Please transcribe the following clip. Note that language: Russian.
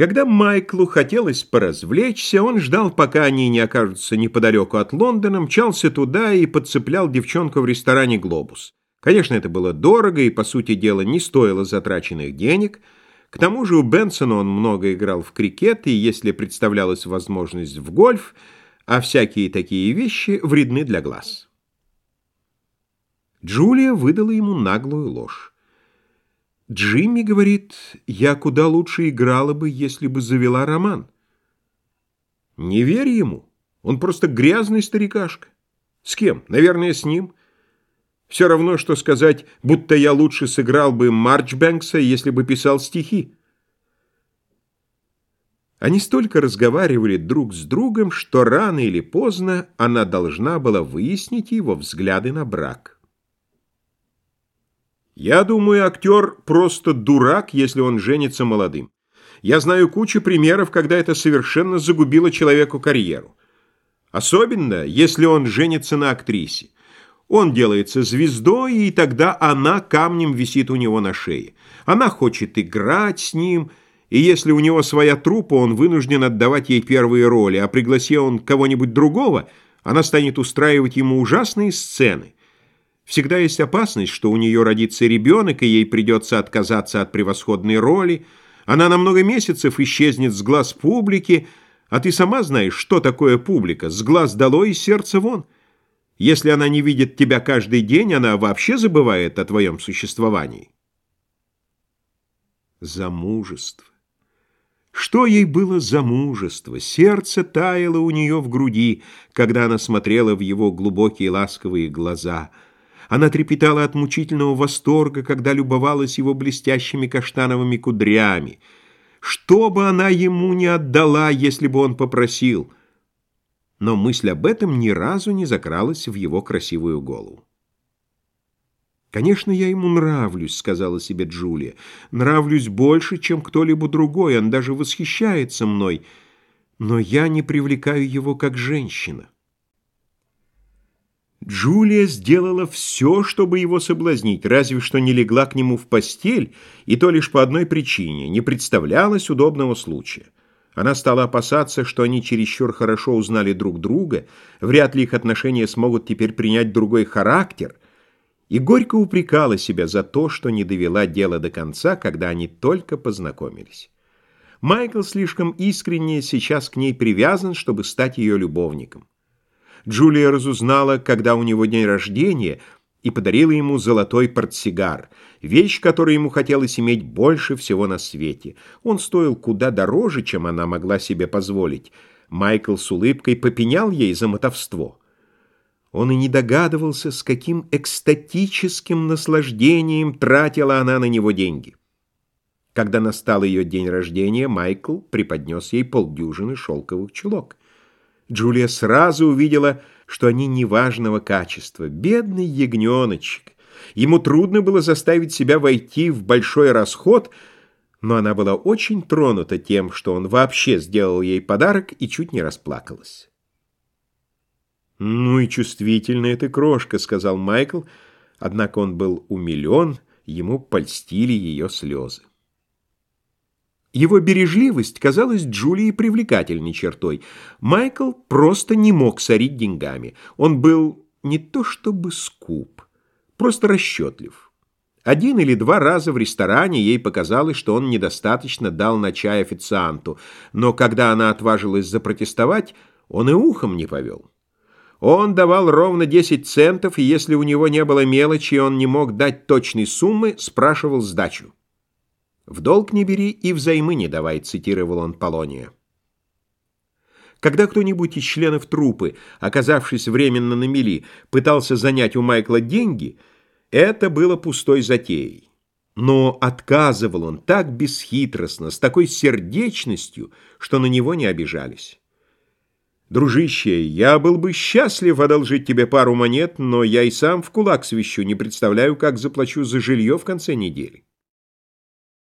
Когда Майклу хотелось поразвлечься, он ждал, пока они не окажутся неподалеку от Лондона, мчался туда и подцеплял девчонку в ресторане «Глобус». Конечно, это было дорого и, по сути дела, не стоило затраченных денег. К тому же у Бенсона он много играл в крикет, и если представлялась возможность в гольф, а всякие такие вещи вредны для глаз. Джулия выдала ему наглую ложь. Джимми говорит, я куда лучше играла бы, если бы завела роман. Не верь ему. Он просто грязный старикашка. С кем? Наверное, с ним. Все равно, что сказать, будто я лучше сыграл бы Марчбэнкса, если бы писал стихи. Они столько разговаривали друг с другом, что рано или поздно она должна была выяснить его взгляды на брак. Я думаю, актер просто дурак, если он женится молодым. Я знаю кучу примеров, когда это совершенно загубило человеку карьеру. Особенно, если он женится на актрисе. Он делается звездой, и тогда она камнем висит у него на шее. Она хочет играть с ним, и если у него своя труппа, он вынужден отдавать ей первые роли, а пригласи он кого-нибудь другого, она станет устраивать ему ужасные сцены – Всегда есть опасность, что у нее родится ребенок, и ей придется отказаться от превосходной роли. Она на много месяцев исчезнет с глаз публики, а ты сама знаешь, что такое публика, с глаз долой и сердца вон. Если она не видит тебя каждый день, она вообще забывает о твоем существовании. Замужество. Что ей было замужество? Сердце таяло у нее в груди, когда она смотрела в его глубокие ласковые глаза — она трепетала от мучительного восторга, когда любовалась его блестящими каштановыми кудрями. Что бы она ему не отдала, если бы он попросил? Но мысль об этом ни разу не закралась в его красивую голову. «Конечно, я ему нравлюсь», — сказала себе Джулия. «Нравлюсь больше, чем кто-либо другой, он даже восхищается мной, но я не привлекаю его как женщина». Джулия сделала все, чтобы его соблазнить, разве что не легла к нему в постель, и то лишь по одной причине – не представлялось удобного случая. Она стала опасаться, что они чересчур хорошо узнали друг друга, вряд ли их отношения смогут теперь принять другой характер, и горько упрекала себя за то, что не довела дело до конца, когда они только познакомились. Майкл слишком искренне сейчас к ней привязан, чтобы стать ее любовником. Джулия разузнала, когда у него день рождения, и подарила ему золотой портсигар, вещь, которую ему хотелось иметь больше всего на свете. Он стоил куда дороже, чем она могла себе позволить. Майкл с улыбкой попенял ей за мотовство. Он и не догадывался, с каким экстатическим наслаждением тратила она на него деньги. Когда настал ее день рождения, Майкл преподнес ей полдюжины шелковых чулок. Джулия сразу увидела, что они неважного качества. Бедный ягненочек. Ему трудно было заставить себя войти в большой расход, но она была очень тронута тем, что он вообще сделал ей подарок и чуть не расплакалась. «Ну и чувствительная ты крошка», — сказал Майкл, однако он был умилен, ему польстили ее слезы. Его бережливость казалась Джулии привлекательной чертой. Майкл просто не мог сорить деньгами. Он был не то чтобы скуп, просто расчетлив. Один или два раза в ресторане ей показалось, что он недостаточно дал на чай официанту, но когда она отважилась запротестовать, он и ухом не повел. Он давал ровно 10 центов, и если у него не было мелочи, он не мог дать точной суммы, спрашивал сдачу. «В долг не бери и взаймы не давай», — цитировал он Полония. Когда кто-нибудь из членов труппы, оказавшись временно на мели, пытался занять у Майкла деньги, это было пустой затеей. Но отказывал он так бесхитростно, с такой сердечностью, что на него не обижались. «Дружище, я был бы счастлив одолжить тебе пару монет, но я и сам в кулак свищу, не представляю, как заплачу за жилье в конце недели».